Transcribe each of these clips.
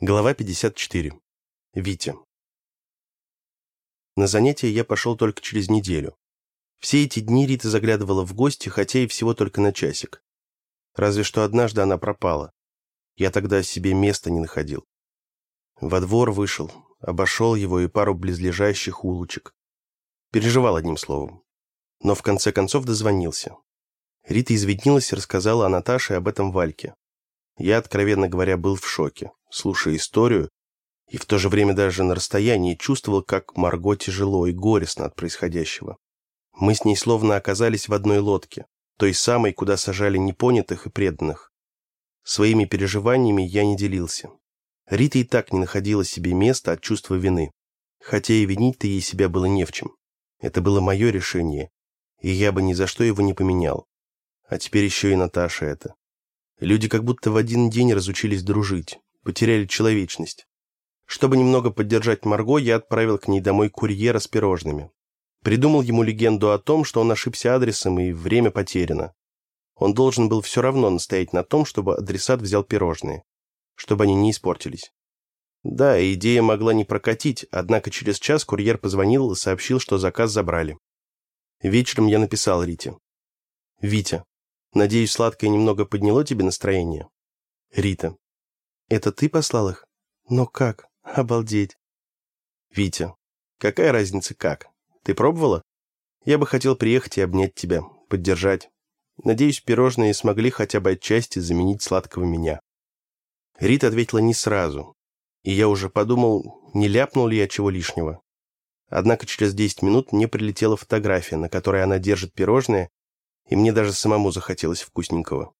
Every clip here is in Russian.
Глава 54. Витя. На занятия я пошел только через неделю. Все эти дни Рита заглядывала в гости, хотя и всего только на часик. Разве что однажды она пропала. Я тогда себе места не находил. Во двор вышел, обошел его и пару близлежащих улочек. Переживал одним словом. Но в конце концов дозвонился. Рита извинилась и рассказала о Наташе об этом Вальке. Я, откровенно говоря, был в шоке, слушая историю, и в то же время даже на расстоянии чувствовал, как Марго тяжело и горестно от происходящего. Мы с ней словно оказались в одной лодке, той самой, куда сажали непонятых и преданных. Своими переживаниями я не делился. Рита и так не находила себе места от чувства вины, хотя и винить-то ей себя было не в чем. Это было мое решение, и я бы ни за что его не поменял. А теперь еще и Наташа это. Люди как будто в один день разучились дружить, потеряли человечность. Чтобы немного поддержать Марго, я отправил к ней домой курьера с пирожными. Придумал ему легенду о том, что он ошибся адресом и время потеряно. Он должен был все равно настоять на том, чтобы адресат взял пирожные, чтобы они не испортились. Да, идея могла не прокатить, однако через час курьер позвонил и сообщил, что заказ забрали. Вечером я написал Рите. «Витя, Надеюсь, сладкое немного подняло тебе настроение? Рита. Это ты послал их? Но как? Обалдеть. Витя. Какая разница как? Ты пробовала? Я бы хотел приехать и обнять тебя, поддержать. Надеюсь, пирожные смогли хотя бы отчасти заменить сладкого меня. Рита ответила не сразу, и я уже подумал, не ляпнул ли я чего лишнего. Однако через 10 минут мне прилетела фотография, на которой она держит пирожное и мне даже самому захотелось вкусненького.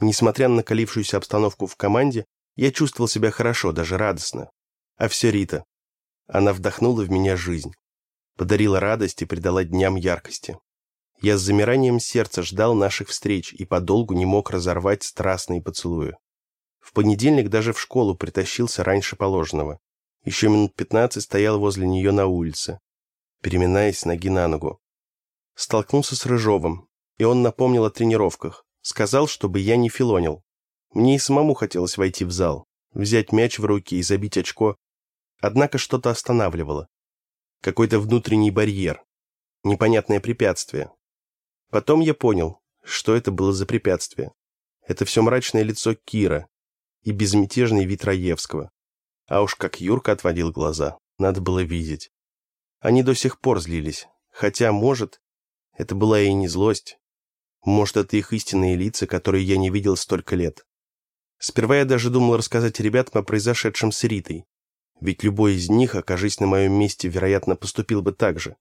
Несмотря на накалившуюся обстановку в команде, я чувствовал себя хорошо, даже радостно. А все Рита. Она вдохнула в меня жизнь, подарила радость и придала дням яркости. Я с замиранием сердца ждал наших встреч и подолгу не мог разорвать страстные поцелуи. В понедельник даже в школу притащился раньше положенного. Еще минут пятнадцать стоял возле нее на улице, переминаясь ноги на ногу. Столкнулся с Рыжовым, и он напомнил о тренировках. Сказал, чтобы я не филонил. Мне и самому хотелось войти в зал, взять мяч в руки и забить очко. Однако что-то останавливало. Какой-то внутренний барьер. Непонятное препятствие. Потом я понял, что это было за препятствие. Это все мрачное лицо Кира и безмятежный вид Раевского. А уж как Юрка отводил глаза, надо было видеть. Они до сих пор злились, хотя, может, это была и не злость, может, это их истинные лица, которые я не видел столько лет. Сперва я даже думал рассказать ребятам о произошедшем с Ритой. Ведь любой из них, окажись на моем месте, вероятно, поступил бы так же.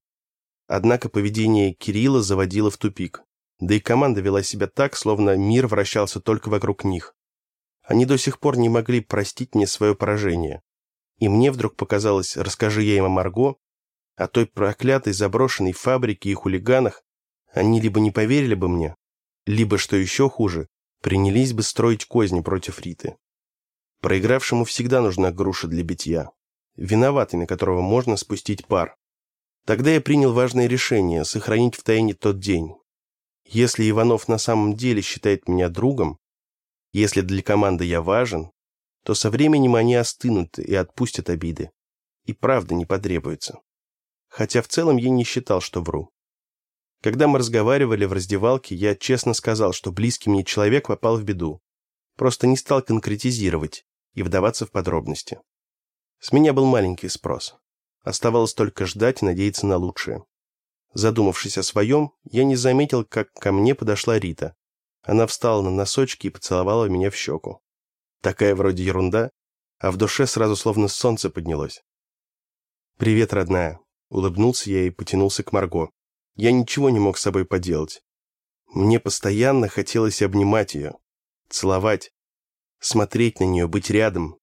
Однако поведение Кирилла заводило в тупик. Да и команда вела себя так, словно мир вращался только вокруг них. Они до сих пор не могли простить мне свое поражение. И мне вдруг показалось, расскажи я им о Марго, о той проклятой заброшенной фабрике и хулиганах, они либо не поверили бы мне, либо, что еще хуже, принялись бы строить козни против Риты. Проигравшему всегда нужна груша для битья, виноватый, на которого можно спустить пар. Тогда я принял важное решение сохранить в тайне тот день. Если Иванов на самом деле считает меня другом, если для команды я важен, то со временем они остынут и отпустят обиды. И правда не потребуется. Хотя в целом я не считал, что вру. Когда мы разговаривали в раздевалке, я честно сказал, что близкий мне человек попал в беду. Просто не стал конкретизировать и вдаваться в подробности. С меня был маленький спрос. Оставалось только ждать и надеяться на лучшее. Задумавшись о своем, я не заметил, как ко мне подошла Рита. Она встала на носочки и поцеловала меня в щеку. Такая вроде ерунда, а в душе сразу словно солнце поднялось. «Привет, родная», — улыбнулся я и потянулся к Марго. Я ничего не мог с собой поделать. Мне постоянно хотелось обнимать ее, целовать, смотреть на нее, быть рядом.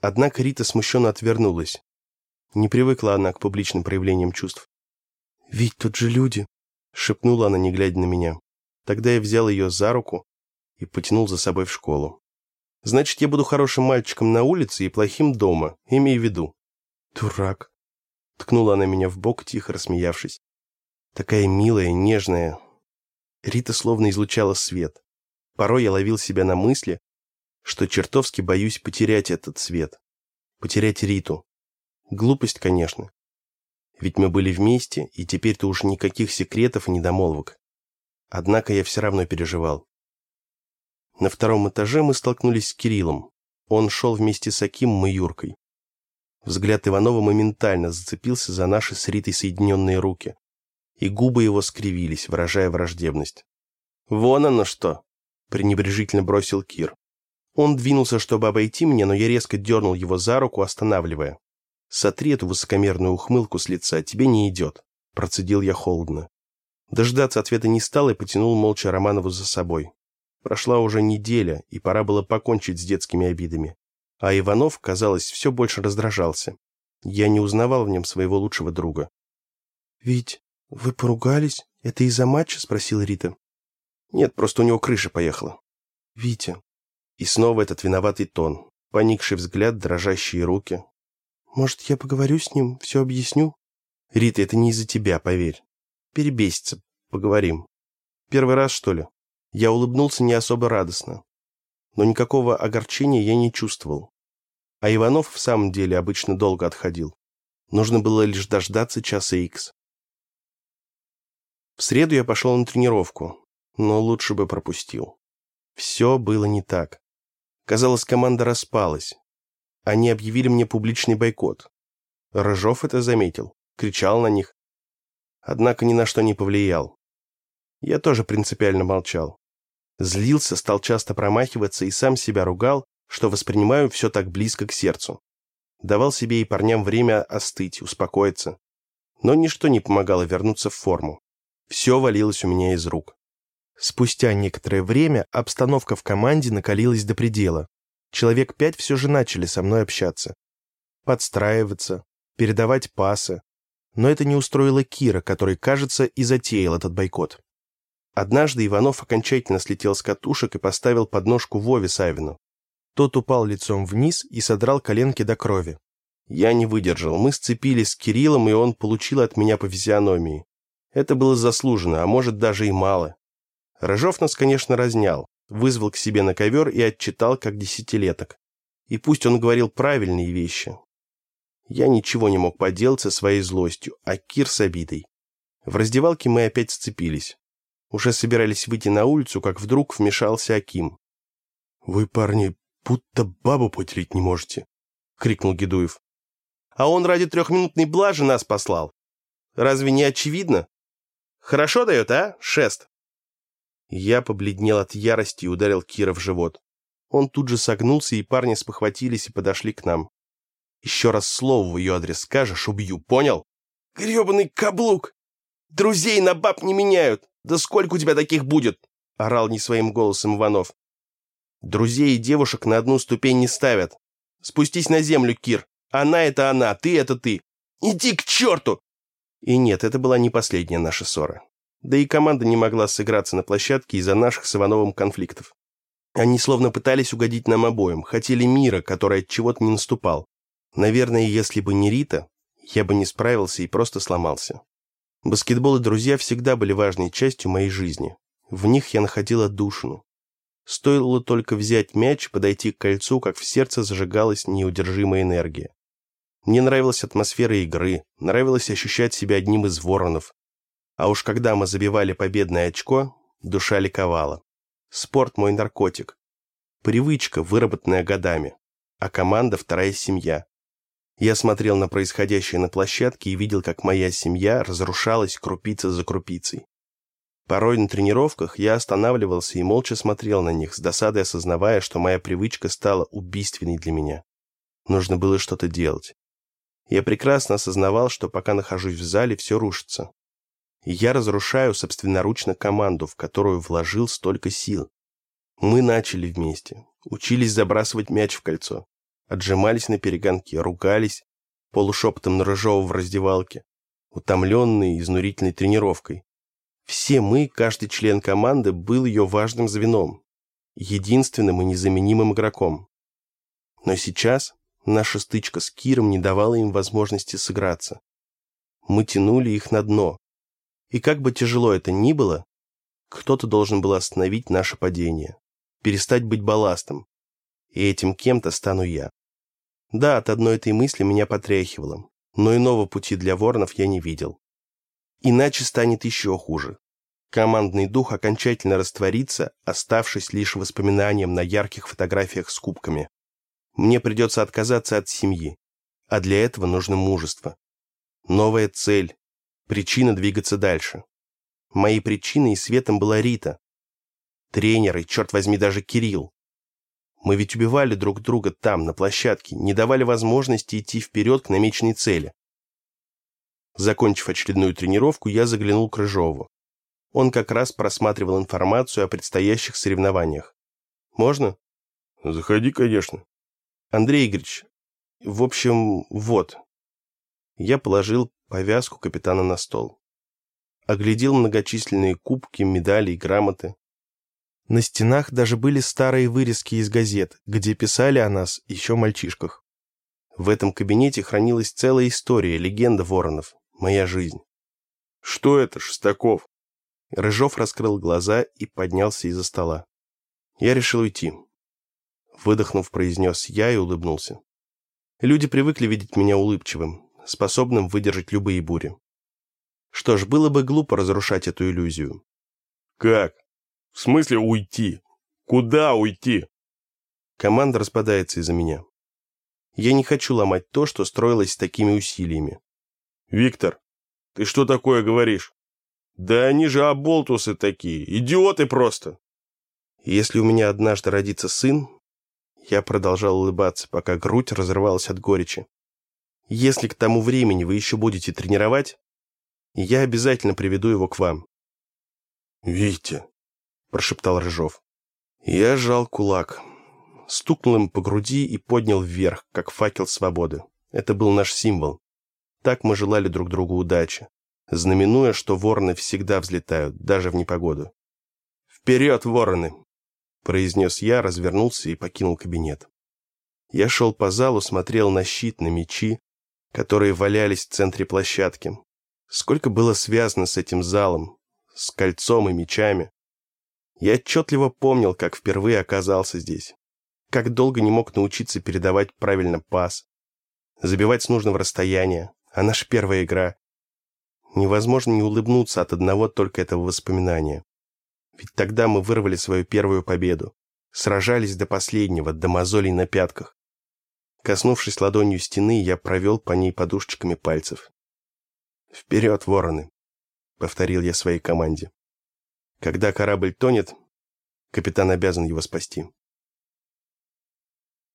Однако Рита смущенно отвернулась. Не привыкла она к публичным проявлениям чувств. «Ведь тут же люди!» — шепнула она, не глядя на меня. Тогда я взял ее за руку и потянул за собой в школу. «Значит, я буду хорошим мальчиком на улице и плохим дома, имей в виду». «Дурак!» — ткнула она меня в бок, тихо рассмеявшись. Такая милая, нежная. Рита словно излучала свет. Порой я ловил себя на мысли, что чертовски боюсь потерять этот свет. Потерять Риту. Глупость, конечно. Ведь мы были вместе, и теперь-то уж никаких секретов и недомолвок. Однако я все равно переживал. На втором этаже мы столкнулись с Кириллом. Он шел вместе с Акимом и Юркой. Взгляд Иванова моментально зацепился за наши с Ритой соединенные руки, и губы его скривились, выражая враждебность. «Вон оно что!» — пренебрежительно бросил Кир. Он двинулся, чтобы обойти меня, но я резко дернул его за руку, останавливая. «Сотри эту высокомерную ухмылку с лица, тебе не идет», — процедил я холодно. Дождаться ответа не стал и потянул молча Романову за собой. Прошла уже неделя, и пора было покончить с детскими обидами. А Иванов, казалось, все больше раздражался. Я не узнавал в нем своего лучшего друга. «Вить, вы поругались? Это из-за матча?» — спросила Рита. «Нет, просто у него крыша поехала». «Витя, и снова этот виноватый тон, поникший взгляд, дрожащие руки. «Может, я поговорю с ним, все объясню?» «Рита, это не из-за тебя, поверь. Перебесится, поговорим. Первый раз, что ли?» Я улыбнулся не особо радостно. Но никакого огорчения я не чувствовал. А Иванов в самом деле обычно долго отходил. Нужно было лишь дождаться часа икс. В среду я пошел на тренировку, но лучше бы пропустил. Все было не так. Казалось, команда распалась. Они объявили мне публичный бойкот. Рыжов это заметил, кричал на них. Однако ни на что не повлиял. Я тоже принципиально молчал. Злился, стал часто промахиваться и сам себя ругал, что воспринимаю все так близко к сердцу. Давал себе и парням время остыть, успокоиться. Но ничто не помогало вернуться в форму. Все валилось у меня из рук. Спустя некоторое время обстановка в команде накалилась до предела. Человек пять все же начали со мной общаться. Подстраиваться, передавать пасы. Но это не устроило Кира, который, кажется, и затеял этот бойкот. Однажды Иванов окончательно слетел с катушек и поставил подножку Вове Савину. Тот упал лицом вниз и содрал коленки до крови. Я не выдержал, мы сцепились с Кириллом, и он получил от меня по физиономии. Это было заслуженно, а может даже и мало. Рыжов нас, конечно, разнял, вызвал к себе на ковер и отчитал, как десятилеток. И пусть он говорил правильные вещи. Я ничего не мог поделать со своей злостью, а Кир с обидой. В раздевалке мы опять сцепились. Уже собирались выйти на улицу, как вдруг вмешался Аким. «Вы, парни, будто бабу потереть не можете», — крикнул Гедуев. «А он ради трехминутной блажи нас послал. Разве не очевидно? Хорошо дает, а, шест?» Я побледнел от ярости и ударил Кира в живот. Он тут же согнулся, и парни спохватились и подошли к нам. «Еще раз слово в ее адрес скажешь, убью, понял?» «Гребаный каблук! Друзей на баб не меняют! Да сколько у тебя таких будет?» — орал не своим голосом Иванов. «Друзей и девушек на одну ступень не ставят. Спустись на землю, Кир. Она — это она, ты — это ты. Иди к черту!» И нет, это была не последняя наша ссора. Да и команда не могла сыграться на площадке из-за наших с Ивановым конфликтов. Они словно пытались угодить нам обоим, хотели мира, который от чего-то не наступал. Наверное, если бы не Рита, я бы не справился и просто сломался. Баскетбол и друзья всегда были важной частью моей жизни. В них я находила душину. Стоило только взять мяч, подойти к кольцу, как в сердце зажигалась неудержимая энергия. Мне нравилась атмосфера игры, нравилось ощущать себя одним из воронов, а уж когда мы забивали победное очко, душа ликовала. Спорт мой наркотик. Привычка, выработанная годами. А команда – вторая семья. Я смотрел на происходящее на площадке и видел, как моя семья разрушалась крупица за крупицей. Порой на тренировках я останавливался и молча смотрел на них, с досадой осознавая, что моя привычка стала убийственной для меня. Нужно было что-то делать. Я прекрасно осознавал, что пока нахожусь в зале, все рушится я разрушаю собственноручно команду, в которую вложил столько сил. Мы начали вместе, учились забрасывать мяч в кольцо, отжимались на перегонке, ругались, полушепотом на Рыжова в раздевалке, утомленные изнурительной тренировкой. Все мы, каждый член команды, был ее важным звеном, единственным и незаменимым игроком. Но сейчас наша стычка с Киром не давала им возможности сыграться. Мы тянули их на дно, и как бы тяжело это ни было, кто-то должен был остановить наше падение, перестать быть балластом. и этим кем-то стану я. Да, от одной этой мысли меня потряхивало, но иного пути для воронов я не видел. Иначе станет еще хуже. Командный дух окончательно растворится, оставшись лишь воспоминанием на ярких фотографиях с кубками. Мне придется отказаться от семьи, а для этого нужно мужество. Новая цель, причина двигаться дальше. Моей причиной и светом была Рита. Тренер и, черт возьми, даже Кирилл. Мы ведь убивали друг друга там, на площадке, не давали возможности идти вперед к намеченной цели. Закончив очередную тренировку, я заглянул к Рыжову. Он как раз просматривал информацию о предстоящих соревнованиях. «Можно?» «Заходи, конечно». «Андрей Игоревич, в общем, вот». Я положил повязку капитана на стол. Оглядел многочисленные кубки, медали и грамоты. На стенах даже были старые вырезки из газет, где писали о нас еще мальчишках. В этом кабинете хранилась целая история, легенда воронов, моя жизнь. «Что это, Шестаков?» Рыжов раскрыл глаза и поднялся из-за стола. Я решил уйти. Выдохнув, произнес я и улыбнулся. Люди привыкли видеть меня улыбчивым, способным выдержать любые бури. Что ж, было бы глупо разрушать эту иллюзию. «Как? В смысле уйти? Куда уйти?» Команда распадается из-за меня. Я не хочу ломать то, что строилось с такими усилиями. «Виктор, ты что такое говоришь? Да они же оболтусы такие, идиоты просто!» Если у меня однажды родится сын, я продолжал улыбаться, пока грудь разрывалась от горечи. Если к тому времени вы еще будете тренировать, я обязательно приведу его к вам. «Витя», — прошептал Рыжов. Я сжал кулак, стукнул им по груди и поднял вверх, как факел свободы. Это был наш символ. Так мы желали друг другу удачи знаменуя, что вороны всегда взлетают, даже в непогоду. «Вперед, вороны!» – произнес я, развернулся и покинул кабинет. Я шел по залу, смотрел на щит, на мечи, которые валялись в центре площадки. Сколько было связано с этим залом, с кольцом и мечами. Я отчетливо помнил, как впервые оказался здесь. Как долго не мог научиться передавать правильно пас, забивать с нужного расстояния, а наша первая игра Невозможно не улыбнуться от одного только этого воспоминания. Ведь тогда мы вырвали свою первую победу. Сражались до последнего, до мозолей на пятках. Коснувшись ладонью стены, я провел по ней подушечками пальцев. «Вперед, вороны!» — повторил я своей команде. «Когда корабль тонет, капитан обязан его спасти».